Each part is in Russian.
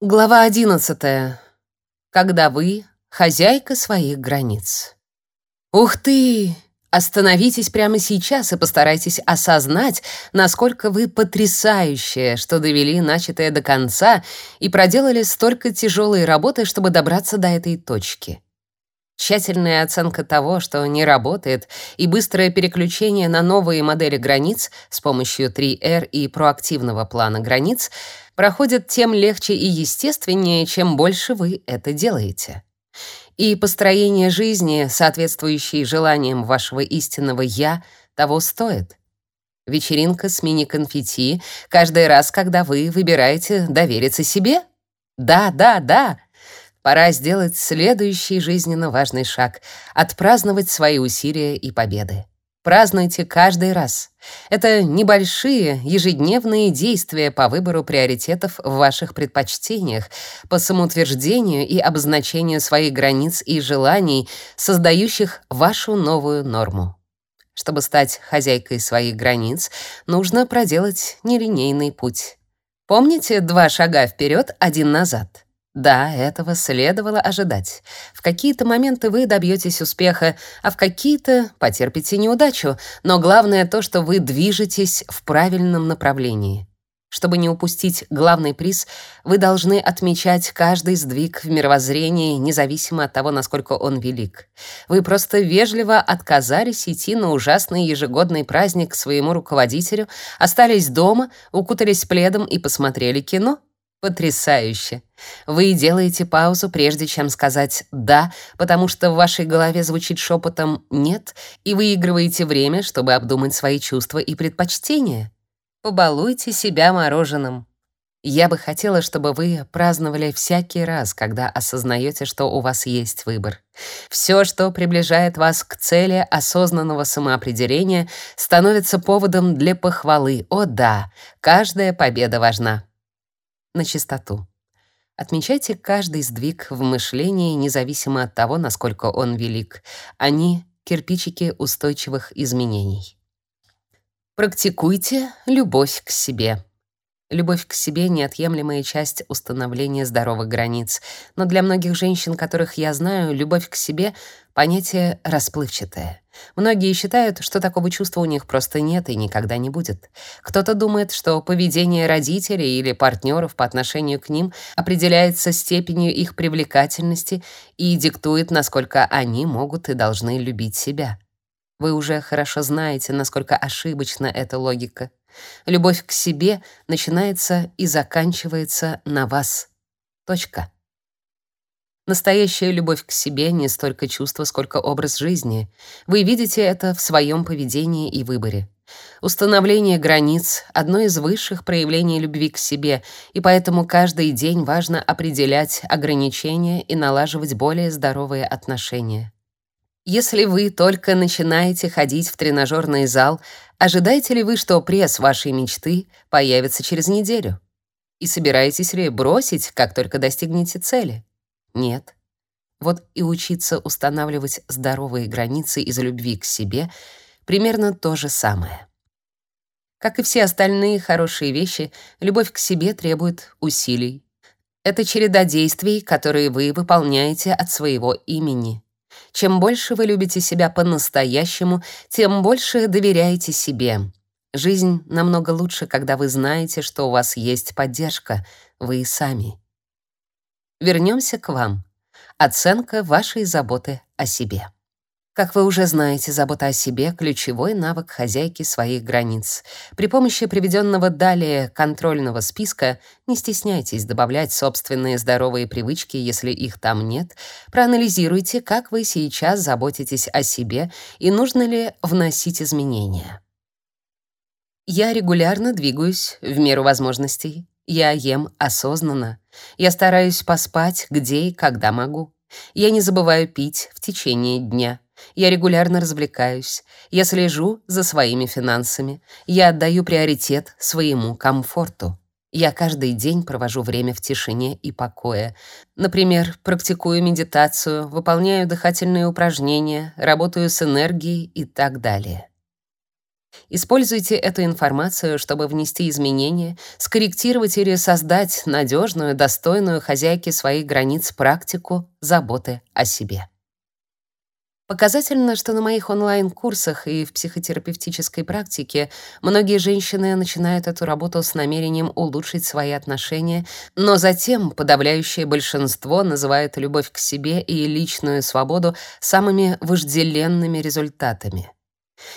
Глава 11. Когда вы хозяйка своих границ. Ух ты! Остановитесь прямо сейчас и постарайтесь осознать, насколько вы потрясающие, что довели начатое до конца и проделали столько тяжелой работы, чтобы добраться до этой точки. Тщательная оценка того, что не работает, и быстрое переключение на новые модели границ с помощью 3R и проактивного плана границ проходят тем легче и естественнее, чем больше вы это делаете. И построение жизни, соответствующей желаниям вашего истинного «я», того стоит. Вечеринка с мини-конфетти каждый раз, когда вы выбираете довериться себе? Да, да, да. Пора сделать следующий жизненно важный шаг — отпраздновать свои усилия и победы. Празднуйте каждый раз. Это небольшие ежедневные действия по выбору приоритетов в ваших предпочтениях, по самоутверждению и обозначению своих границ и желаний, создающих вашу новую норму. Чтобы стать хозяйкой своих границ, нужно проделать нелинейный путь. Помните два шага вперед, один назад? Да, этого следовало ожидать. В какие-то моменты вы добьетесь успеха, а в какие-то потерпите неудачу, но главное то, что вы движетесь в правильном направлении. Чтобы не упустить главный приз, вы должны отмечать каждый сдвиг в мировоззрении, независимо от того, насколько он велик. Вы просто вежливо отказались идти на ужасный ежегодный праздник к своему руководителю, остались дома, укутались пледом и посмотрели кино — Потрясающе. Вы делаете паузу, прежде чем сказать «да», потому что в вашей голове звучит шепотом «нет», и выигрываете время, чтобы обдумать свои чувства и предпочтения. Побалуйте себя мороженым. Я бы хотела, чтобы вы праздновали всякий раз, когда осознаете, что у вас есть выбор. Все, что приближает вас к цели осознанного самоопределения, становится поводом для похвалы. О да, каждая победа важна на чистоту. Отмечайте каждый сдвиг в мышлении, независимо от того, насколько он велик. Они — кирпичики устойчивых изменений. Практикуйте любовь к себе. Любовь к себе — неотъемлемая часть установления здоровых границ. Но для многих женщин, которых я знаю, любовь к себе — понятие расплывчатое. Многие считают, что такого чувства у них просто нет и никогда не будет. Кто-то думает, что поведение родителей или партнеров по отношению к ним определяется степенью их привлекательности и диктует, насколько они могут и должны любить себя. Вы уже хорошо знаете, насколько ошибочна эта логика. Любовь к себе начинается и заканчивается на вас. Точка. Настоящая любовь к себе не столько чувство, сколько образ жизни. Вы видите это в своем поведении и выборе. Установление границ — одно из высших проявлений любви к себе, и поэтому каждый день важно определять ограничения и налаживать более здоровые отношения. Если вы только начинаете ходить в тренажерный зал, ожидаете ли вы, что пресс вашей мечты появится через неделю? И собираетесь ли бросить, как только достигнете цели? Нет. Вот и учиться устанавливать здоровые границы из любви к себе примерно то же самое. Как и все остальные хорошие вещи, любовь к себе требует усилий. Это череда действий, которые вы выполняете от своего имени. Чем больше вы любите себя по-настоящему, тем больше доверяете себе. Жизнь намного лучше, когда вы знаете, что у вас есть поддержка, вы сами. Вернемся к вам. Оценка вашей заботы о себе. Как вы уже знаете, забота о себе — ключевой навык хозяйки своих границ. При помощи приведенного далее контрольного списка не стесняйтесь добавлять собственные здоровые привычки, если их там нет. Проанализируйте, как вы сейчас заботитесь о себе и нужно ли вносить изменения. Я регулярно двигаюсь в меру возможностей. Я ем осознанно. Я стараюсь поспать где и когда могу. Я не забываю пить в течение дня. Я регулярно развлекаюсь. Я слежу за своими финансами. Я отдаю приоритет своему комфорту. Я каждый день провожу время в тишине и покое. Например, практикую медитацию, выполняю дыхательные упражнения, работаю с энергией и так далее. Используйте эту информацию, чтобы внести изменения, скорректировать или создать надежную, достойную хозяйки своих границ практику заботы о себе. Показательно, что на моих онлайн-курсах и в психотерапевтической практике многие женщины начинают эту работу с намерением улучшить свои отношения, но затем подавляющее большинство называет любовь к себе и личную свободу самыми вожделенными результатами.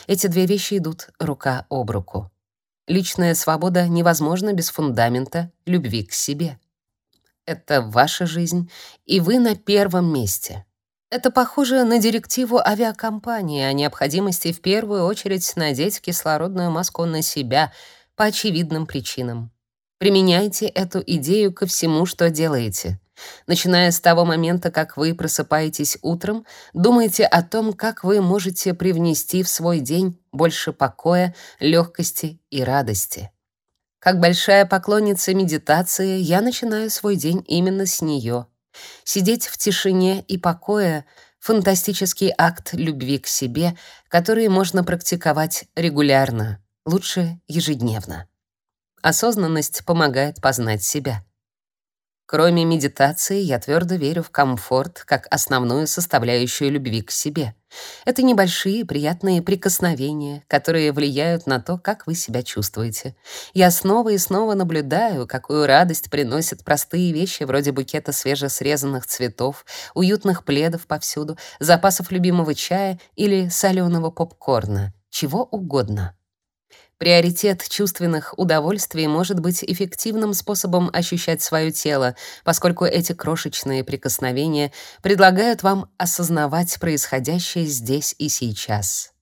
Эти две вещи идут рука об руку. Личная свобода невозможна без фундамента любви к себе. Это ваша жизнь, и вы на первом месте — это похоже на директиву авиакомпании о необходимости в первую очередь надеть кислородную маску на себя по очевидным причинам. Применяйте эту идею ко всему, что делаете. Начиная с того момента, как вы просыпаетесь утром, думайте о том, как вы можете привнести в свой день больше покоя, легкости и радости. Как большая поклонница медитации, я начинаю свой день именно с нее. Сидеть в тишине и покое — фантастический акт любви к себе, который можно практиковать регулярно, лучше ежедневно. Осознанность помогает познать себя. Кроме медитации, я твердо верю в комфорт как основную составляющую любви к себе. Это небольшие приятные прикосновения, которые влияют на то, как вы себя чувствуете. Я снова и снова наблюдаю, какую радость приносят простые вещи вроде букета свежесрезанных цветов, уютных пледов повсюду, запасов любимого чая или соленого попкорна, чего угодно. Приоритет чувственных удовольствий может быть эффективным способом ощущать свое тело, поскольку эти крошечные прикосновения предлагают вам осознавать происходящее здесь и сейчас.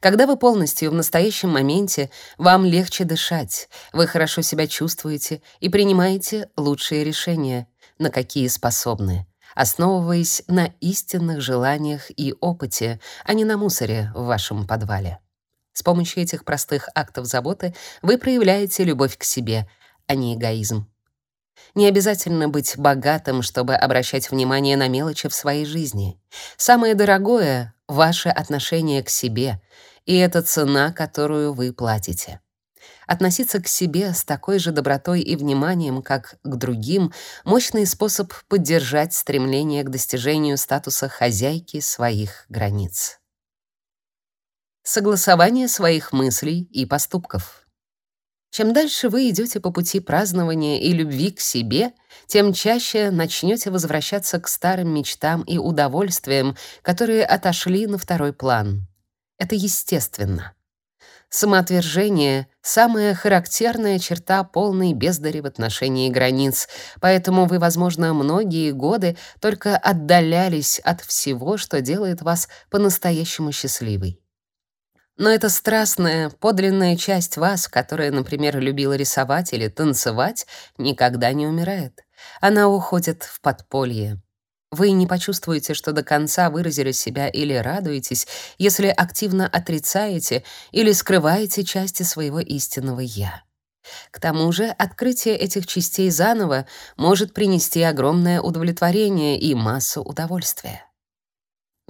Когда вы полностью в настоящем моменте, вам легче дышать, вы хорошо себя чувствуете и принимаете лучшие решения, на какие способны, основываясь на истинных желаниях и опыте, а не на мусоре в вашем подвале. С помощью этих простых актов заботы вы проявляете любовь к себе, а не эгоизм. Не обязательно быть богатым, чтобы обращать внимание на мелочи в своей жизни. Самое дорогое — ваше отношение к себе, и это цена, которую вы платите. Относиться к себе с такой же добротой и вниманием, как к другим, мощный способ поддержать стремление к достижению статуса хозяйки своих границ согласование своих мыслей и поступков. Чем дальше вы идете по пути празднования и любви к себе, тем чаще начнете возвращаться к старым мечтам и удовольствиям, которые отошли на второй план. Это естественно. Самоотвержение — самая характерная черта полной бездари в отношении границ, поэтому вы, возможно, многие годы только отдалялись от всего, что делает вас по-настоящему счастливой. Но эта страстная, подлинная часть вас, которая, например, любила рисовать или танцевать, никогда не умирает. Она уходит в подполье. Вы не почувствуете, что до конца выразили себя или радуетесь, если активно отрицаете или скрываете части своего истинного «я». К тому же открытие этих частей заново может принести огромное удовлетворение и массу удовольствия.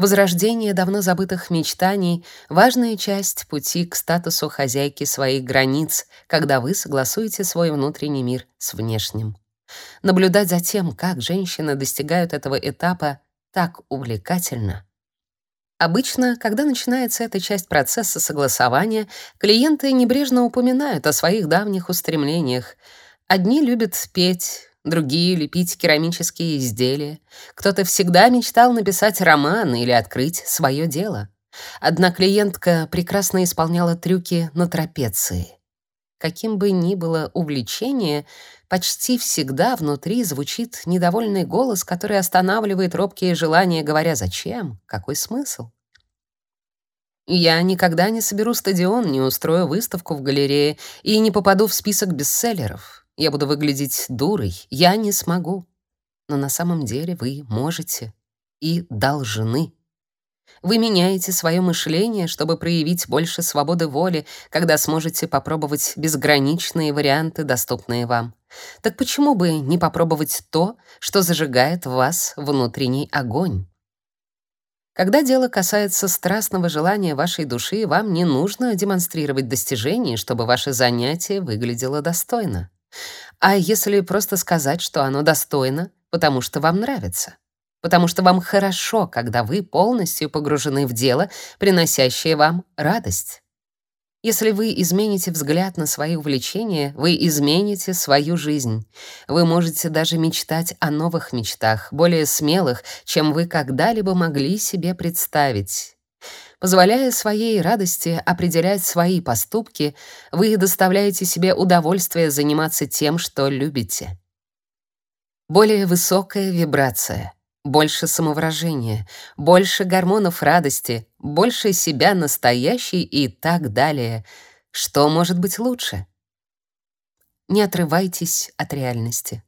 Возрождение давно забытых мечтаний — важная часть пути к статусу хозяйки своих границ, когда вы согласуете свой внутренний мир с внешним. Наблюдать за тем, как женщины достигают этого этапа, так увлекательно. Обычно, когда начинается эта часть процесса согласования, клиенты небрежно упоминают о своих давних устремлениях. Одни любят петь, другие — лепить керамические изделия. Кто-то всегда мечтал написать роман или открыть свое дело. Одна клиентка прекрасно исполняла трюки на трапеции. Каким бы ни было увлечение, почти всегда внутри звучит недовольный голос, который останавливает робкие желания, говоря «Зачем? Какой смысл?» Я никогда не соберу стадион, не устрою выставку в галерее и не попаду в список бестселлеров. Я буду выглядеть дурой, я не смогу. Но на самом деле вы можете и должны. Вы меняете свое мышление, чтобы проявить больше свободы воли, когда сможете попробовать безграничные варианты, доступные вам. Так почему бы не попробовать то, что зажигает в вас внутренний огонь? Когда дело касается страстного желания вашей души, вам не нужно демонстрировать достижения, чтобы ваше занятие выглядело достойно. А если просто сказать, что оно достойно, потому что вам нравится? Потому что вам хорошо, когда вы полностью погружены в дело, приносящее вам радость. Если вы измените взгляд на свои увлечения, вы измените свою жизнь. Вы можете даже мечтать о новых мечтах, более смелых, чем вы когда-либо могли себе представить. Позволяя своей радости определять свои поступки, вы доставляете себе удовольствие заниматься тем, что любите. Более высокая вибрация — больше самовыражения, больше гормонов радости, больше себя настоящей и так далее. Что может быть лучше? Не отрывайтесь от реальности.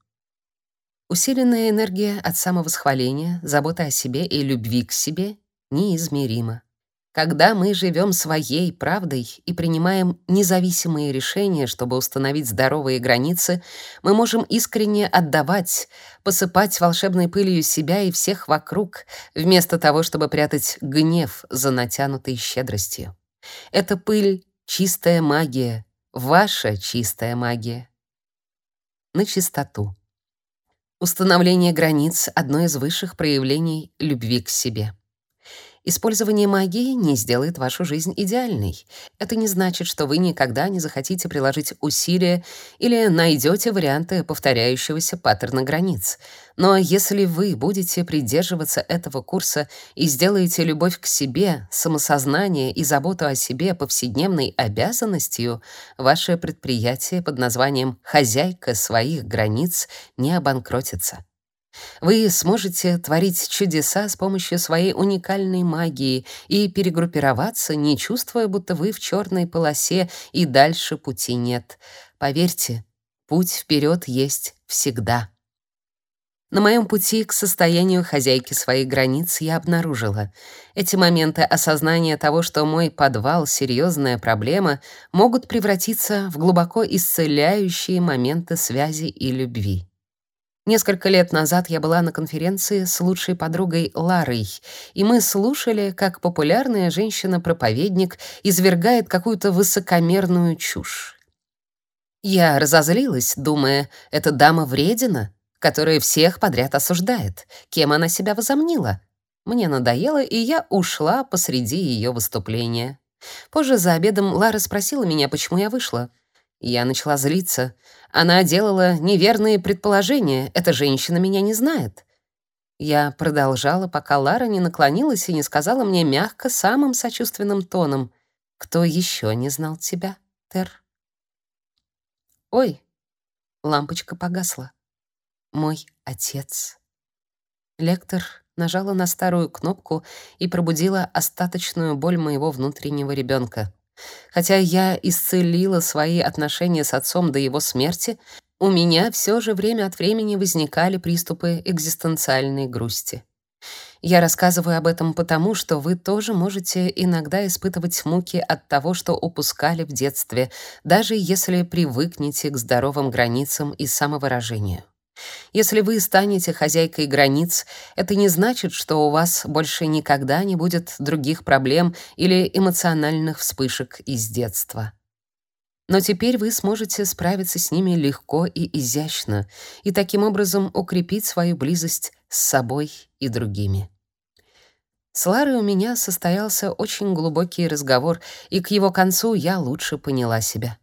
Усиленная энергия от самовосхваления, заботы о себе и любви к себе неизмерима. Когда мы живем своей правдой и принимаем независимые решения, чтобы установить здоровые границы, мы можем искренне отдавать, посыпать волшебной пылью себя и всех вокруг, вместо того, чтобы прятать гнев за натянутой щедростью. Эта пыль — чистая магия, ваша чистая магия. На чистоту. Установление границ — одно из высших проявлений любви к себе. Использование магии не сделает вашу жизнь идеальной. Это не значит, что вы никогда не захотите приложить усилия или найдете варианты повторяющегося паттерна границ. Но если вы будете придерживаться этого курса и сделаете любовь к себе, самосознание и заботу о себе повседневной обязанностью, ваше предприятие под названием «Хозяйка своих границ» не обанкротится. Вы сможете творить чудеса с помощью своей уникальной магии и перегруппироваться, не чувствуя, будто вы в черной полосе и дальше пути нет. Поверьте, путь вперед есть всегда. На моем пути к состоянию хозяйки своих границ я обнаружила. Эти моменты осознания того, что мой подвал — серьезная проблема, могут превратиться в глубоко исцеляющие моменты связи и любви. Несколько лет назад я была на конференции с лучшей подругой Ларой, и мы слушали, как популярная женщина-проповедник извергает какую-то высокомерную чушь. Я разозлилась, думая, эта дама вредина, которая всех подряд осуждает. Кем она себя возомнила? Мне надоело, и я ушла посреди ее выступления. Позже за обедом Лара спросила меня, почему я вышла. Я начала злиться. Она делала неверные предположения. Эта женщина меня не знает. Я продолжала, пока Лара не наклонилась и не сказала мне мягко, самым сочувственным тоном: "Кто еще не знал тебя, Тер?" Ой. Лампочка погасла. Мой отец. Лектор нажала на старую кнопку и пробудила остаточную боль моего внутреннего ребенка. Хотя я исцелила свои отношения с отцом до его смерти, у меня все же время от времени возникали приступы экзистенциальной грусти. Я рассказываю об этом потому, что вы тоже можете иногда испытывать муки от того, что упускали в детстве, даже если привыкнете к здоровым границам и самовыражению. Если вы станете хозяйкой границ, это не значит, что у вас больше никогда не будет других проблем или эмоциональных вспышек из детства. Но теперь вы сможете справиться с ними легко и изящно, и таким образом укрепить свою близость с собой и другими. С Ларой у меня состоялся очень глубокий разговор, и к его концу я лучше поняла себя.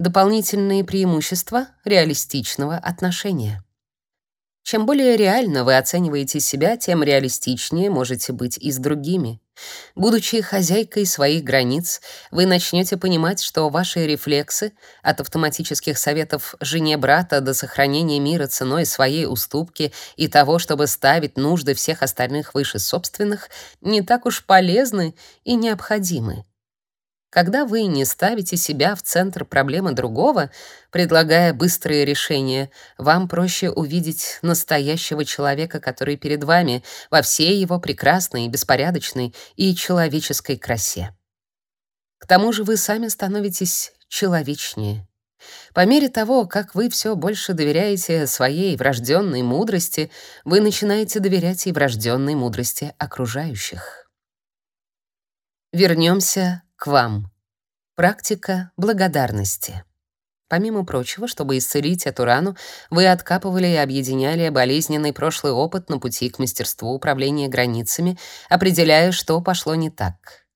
Дополнительные преимущества реалистичного отношения. Чем более реально вы оцениваете себя, тем реалистичнее можете быть и с другими. Будучи хозяйкой своих границ, вы начнете понимать, что ваши рефлексы от автоматических советов жене брата до сохранения мира ценой своей уступки и того, чтобы ставить нужды всех остальных выше собственных, не так уж полезны и необходимы. Когда вы не ставите себя в центр проблемы другого, предлагая быстрые решения, вам проще увидеть настоящего человека, который перед вами, во всей его прекрасной, беспорядочной и человеческой красе. К тому же вы сами становитесь человечнее. По мере того, как вы все больше доверяете своей врожденной мудрости, вы начинаете доверять и врожденной мудрости окружающих. Вернемся к вам. Практика благодарности. Помимо прочего, чтобы исцелить эту рану, вы откапывали и объединяли болезненный прошлый опыт на пути к мастерству управления границами, определяя, что пошло не так.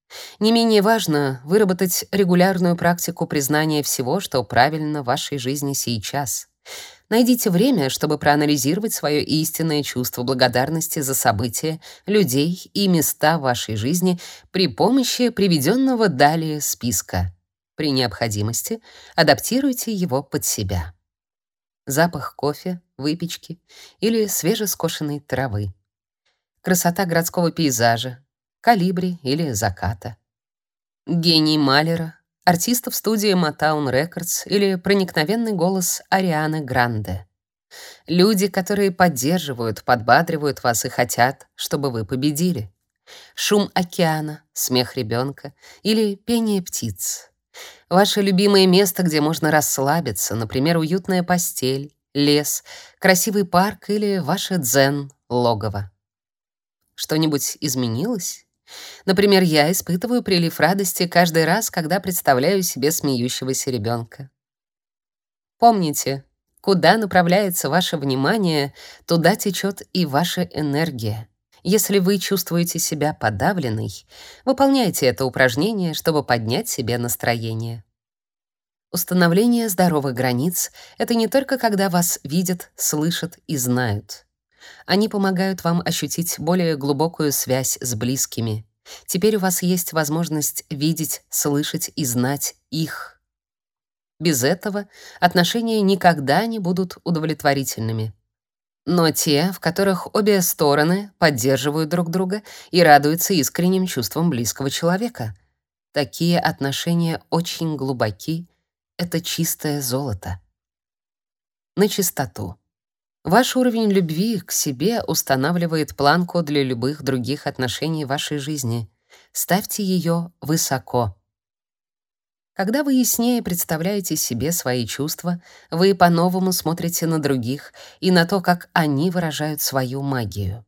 Не менее важно выработать регулярную практику признания всего, что правильно в вашей жизни сейчас. Найдите время, чтобы проанализировать свое истинное чувство благодарности за события, людей и места вашей жизни при помощи приведенного далее списка. При необходимости адаптируйте его под себя. Запах кофе, выпечки или свежескошенной травы. Красота городского пейзажа, калибри или заката. Гений Малера, артистов студии Motown Records или проникновенный голос Арианы Гранде. Люди, которые поддерживают, подбадривают вас и хотят, чтобы вы победили. Шум океана, смех ребенка или пение птиц. Ваше любимое место, где можно расслабиться, например, уютная постель, лес, красивый парк или ваше дзен-логово. Что-нибудь изменилось? Например, я испытываю прилив радости каждый раз, когда представляю себе смеющегося ребенка. Помните, куда направляется ваше внимание, туда течет и ваша энергия. Если вы чувствуете себя подавленной, выполняйте это упражнение, чтобы поднять себе настроение. Установление здоровых границ — это не только когда вас видят, слышат и знают. Они помогают вам ощутить более глубокую связь с близкими. Теперь у вас есть возможность видеть, слышать и знать их. Без этого отношения никогда не будут удовлетворительными но те, в которых обе стороны поддерживают друг друга и радуются искренним чувствам близкого человека. Такие отношения очень глубоки, это чистое золото. На чистоту. Ваш уровень любви к себе устанавливает планку для любых других отношений в вашей жизни. Ставьте ее высоко. Когда вы яснее представляете себе свои чувства, вы по-новому смотрите на других и на то, как они выражают свою магию.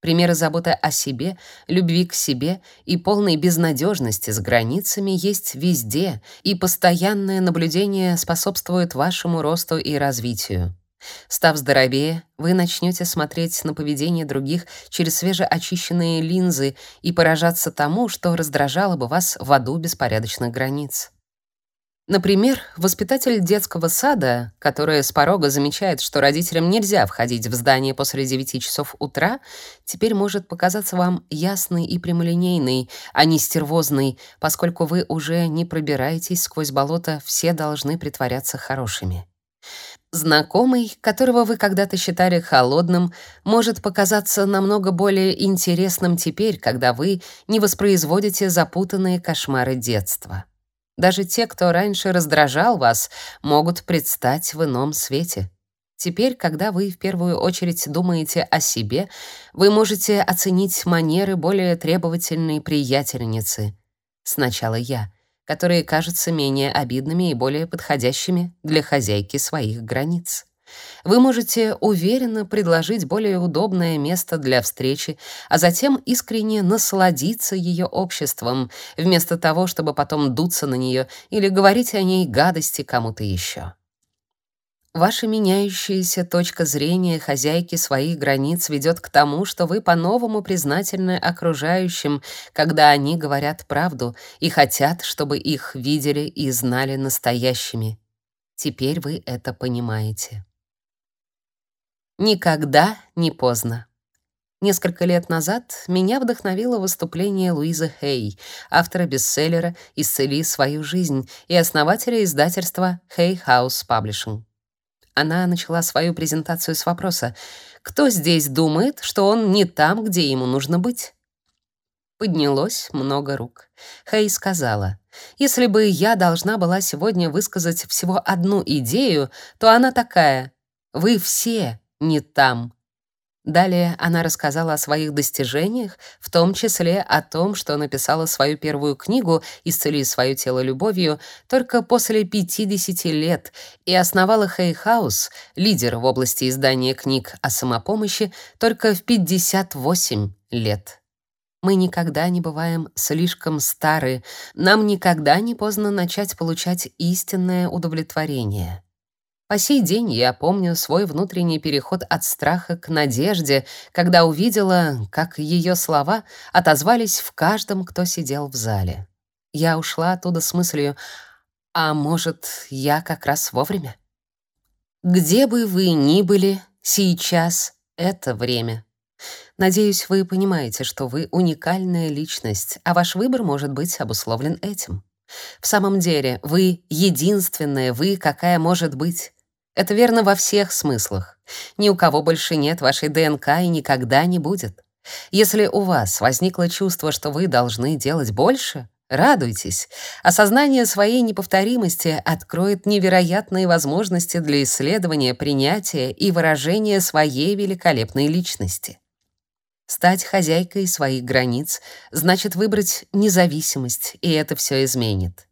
Примеры заботы о себе, любви к себе и полной безнадежности с границами есть везде, и постоянное наблюдение способствует вашему росту и развитию. Став здоровее, вы начнете смотреть на поведение других через свежеочищенные линзы и поражаться тому, что раздражало бы вас в аду беспорядочных границ. Например, воспитатель детского сада, которая с порога замечает, что родителям нельзя входить в здание после 9 часов утра, теперь может показаться вам ясной и прямолинейной, а не стервозной, поскольку вы уже не пробираетесь сквозь болото, все должны притворяться хорошими. Знакомый, которого вы когда-то считали холодным, может показаться намного более интересным теперь, когда вы не воспроизводите запутанные кошмары детства. Даже те, кто раньше раздражал вас, могут предстать в ином свете. Теперь, когда вы в первую очередь думаете о себе, вы можете оценить манеры более требовательной приятельницы. Сначала я, которые кажутся менее обидными и более подходящими для хозяйки своих границ. Вы можете уверенно предложить более удобное место для встречи, а затем искренне насладиться ее обществом, вместо того, чтобы потом дуться на нее или говорить о ней гадости кому-то еще. Ваша меняющаяся точка зрения хозяйки своих границ ведет к тому, что вы по-новому признательны окружающим, когда они говорят правду и хотят, чтобы их видели и знали настоящими. Теперь вы это понимаете. Никогда не поздно. Несколько лет назад меня вдохновило выступление Луизы Хей, автора бестселлера «Исцели свою жизнь» и основателя издательства Hay House Publishing. Она начала свою презентацию с вопроса «Кто здесь думает, что он не там, где ему нужно быть?» Поднялось много рук. Хей сказала, «Если бы я должна была сегодня высказать всего одну идею, то она такая. Вы все не там. Далее она рассказала о своих достижениях, в том числе о том, что написала свою первую книгу «Исцели свое тело любовью» только после 50 лет и основала Хаус, лидер в области издания книг о самопомощи, только в 58 лет. Мы никогда не бываем слишком стары, нам никогда не поздно начать получать истинное удовлетворение. По сей день я помню свой внутренний переход от страха к надежде, когда увидела, как ее слова отозвались в каждом, кто сидел в зале. Я ушла оттуда с мыслью: а может, я как раз вовремя? Где бы вы ни были, сейчас это время. Надеюсь, вы понимаете, что вы уникальная личность, а ваш выбор может быть обусловлен этим. В самом деле, вы единственная вы, какая может быть. Это верно во всех смыслах. Ни у кого больше нет вашей ДНК и никогда не будет. Если у вас возникло чувство, что вы должны делать больше, радуйтесь. Осознание своей неповторимости откроет невероятные возможности для исследования, принятия и выражения своей великолепной личности. Стать хозяйкой своих границ значит выбрать независимость, и это все изменит.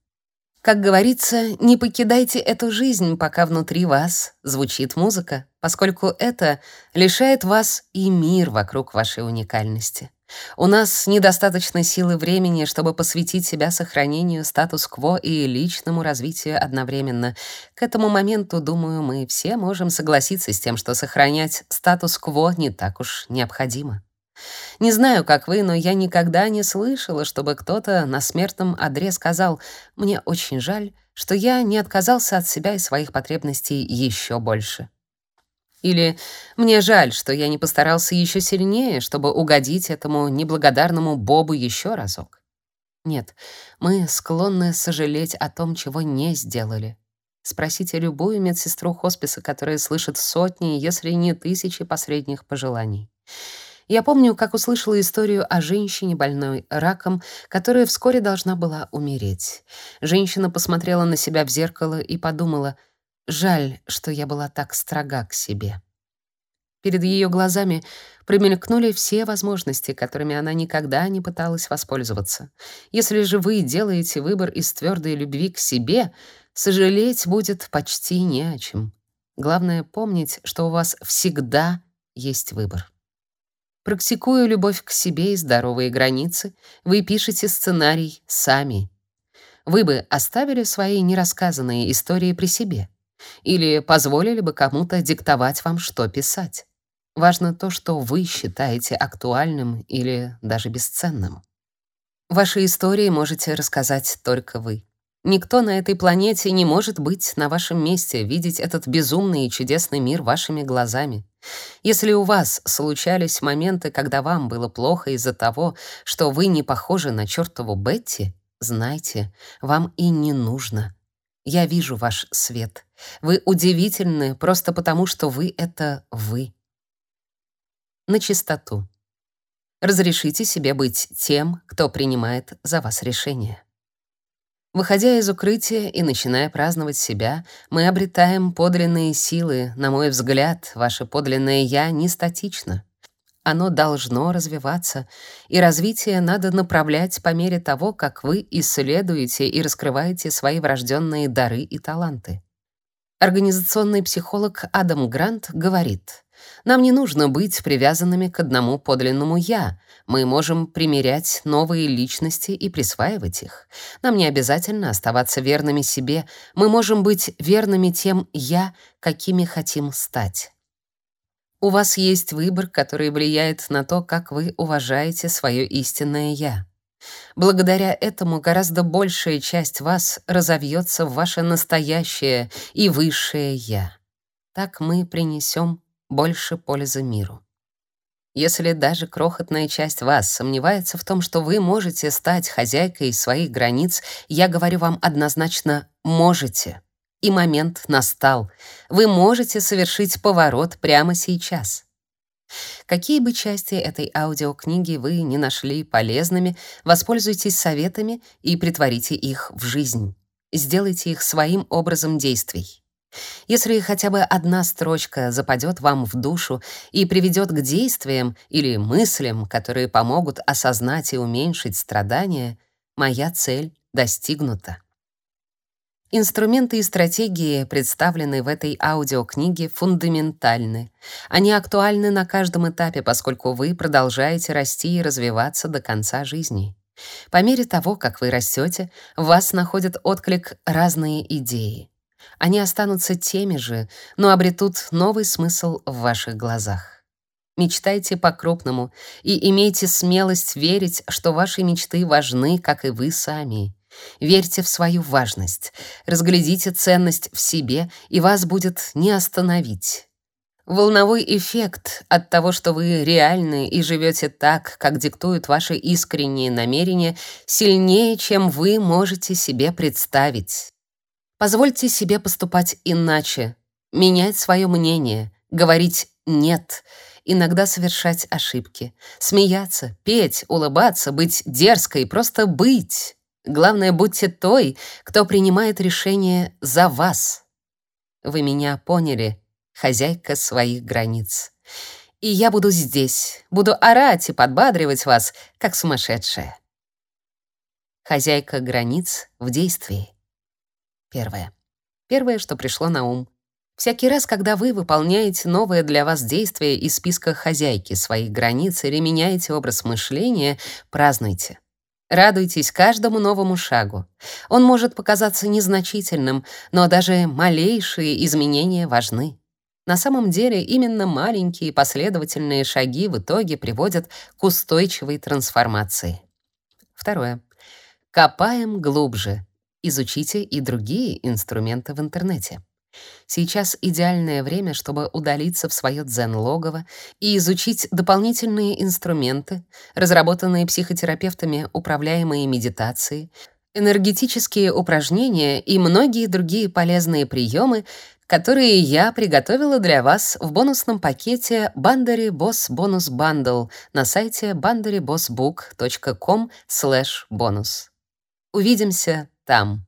Как говорится, не покидайте эту жизнь, пока внутри вас звучит музыка, поскольку это лишает вас и мир вокруг вашей уникальности. У нас недостаточно силы времени, чтобы посвятить себя сохранению статус-кво и личному развитию одновременно. К этому моменту, думаю, мы все можем согласиться с тем, что сохранять статус-кво не так уж необходимо. Не знаю, как вы, но я никогда не слышала, чтобы кто-то на смертном одре сказал: "Мне очень жаль, что я не отказался от себя и своих потребностей еще больше". Или «Мне жаль, что я не постарался еще сильнее, чтобы угодить этому неблагодарному Бобу еще разок». Нет, мы склонны сожалеть о том, чего не сделали. Спросите любую медсестру хосписа, которая слышит сотни, если не тысячи последних пожеланий. Я помню, как услышала историю о женщине больной раком, которая вскоре должна была умереть. Женщина посмотрела на себя в зеркало и подумала: "Жаль, что я была так строга к себе". Перед ее глазами промелькнули все возможности, которыми она никогда не пыталась воспользоваться. Если же вы делаете выбор из твердой любви к себе, сожалеть будет почти не о чем. Главное помнить, что у вас всегда есть выбор. Практикуя любовь к себе и здоровые границы, вы пишете сценарий сами. Вы бы оставили свои нерассказанные истории при себе или позволили бы кому-то диктовать вам, что писать. Важно то, что вы считаете актуальным или даже бесценным. Ваши истории можете рассказать только вы. Никто на этой планете не может быть на вашем месте, видеть этот безумный и чудесный мир вашими глазами. Если у вас случались моменты, когда вам было плохо из-за того, что вы не похожи на чертову Бетти, знайте, вам и не нужно. Я вижу ваш свет. Вы удивительны просто потому, что вы — это вы. На чистоту. Разрешите себе быть тем, кто принимает за вас решения. Выходя из укрытия и начиная праздновать себя, мы обретаем подлинные силы. На мой взгляд, ваше подлинное «я» не статично. Оно должно развиваться, и развитие надо направлять по мере того, как вы исследуете и раскрываете свои врожденные дары и таланты. Организационный психолог Адам Грант говорит, нам не нужно быть привязанными к одному подлинному «я». Мы можем примерять новые личности и присваивать их. Нам не обязательно оставаться верными себе. Мы можем быть верными тем «я», какими хотим стать. У вас есть выбор, который влияет на то, как вы уважаете свое истинное «я». Благодаря этому гораздо большая часть вас разовьется в ваше настоящее и высшее «я». Так мы принесем больше пользы миру. Если даже крохотная часть вас сомневается в том, что вы можете стать хозяйкой своих границ, я говорю вам однозначно «можете». И момент настал. Вы можете совершить поворот прямо сейчас. Какие бы части этой аудиокниги вы не нашли полезными, воспользуйтесь советами и притворите их в жизнь. Сделайте их своим образом действий. Если хотя бы одна строчка западет вам в душу и приведет к действиям или мыслям, которые помогут осознать и уменьшить страдания, моя цель достигнута. Инструменты и стратегии, представленные в этой аудиокниге, фундаментальны. Они актуальны на каждом этапе, поскольку вы продолжаете расти и развиваться до конца жизни. По мере того, как вы растете, в вас находят отклик разные идеи. Они останутся теми же, но обретут новый смысл в ваших глазах. Мечтайте по-крупному и имейте смелость верить, что ваши мечты важны, как и вы сами. Верьте в свою важность, разглядите ценность в себе, и вас будет не остановить. Волновой эффект от того, что вы реальны и живете так, как диктуют ваши искренние намерения, сильнее, чем вы можете себе представить. Позвольте себе поступать иначе, менять свое мнение, говорить «нет», иногда совершать ошибки, смеяться, петь, улыбаться, быть дерзкой, просто быть. Главное, будьте той, кто принимает решение за вас. Вы меня поняли, хозяйка своих границ. И я буду здесь, буду орать и подбадривать вас, как сумасшедшая. Хозяйка границ в действии. Первое. Первое, что пришло на ум. Всякий раз, когда вы выполняете новое для вас действие из списка хозяйки своих границ или меняете образ мышления, празднуйте. Радуйтесь каждому новому шагу. Он может показаться незначительным, но даже малейшие изменения важны. На самом деле, именно маленькие последовательные шаги в итоге приводят к устойчивой трансформации. Второе. Копаем глубже. Изучите и другие инструменты в интернете. Сейчас идеальное время, чтобы удалиться в свое дзен-логово и изучить дополнительные инструменты, разработанные психотерапевтами управляемые медитации, энергетические упражнения и многие другие полезные приемы, которые я приготовила для вас в бонусном пакете Bandery Boss Bonus Bundle на сайте banderybossbook.com/bonus. Увидимся там.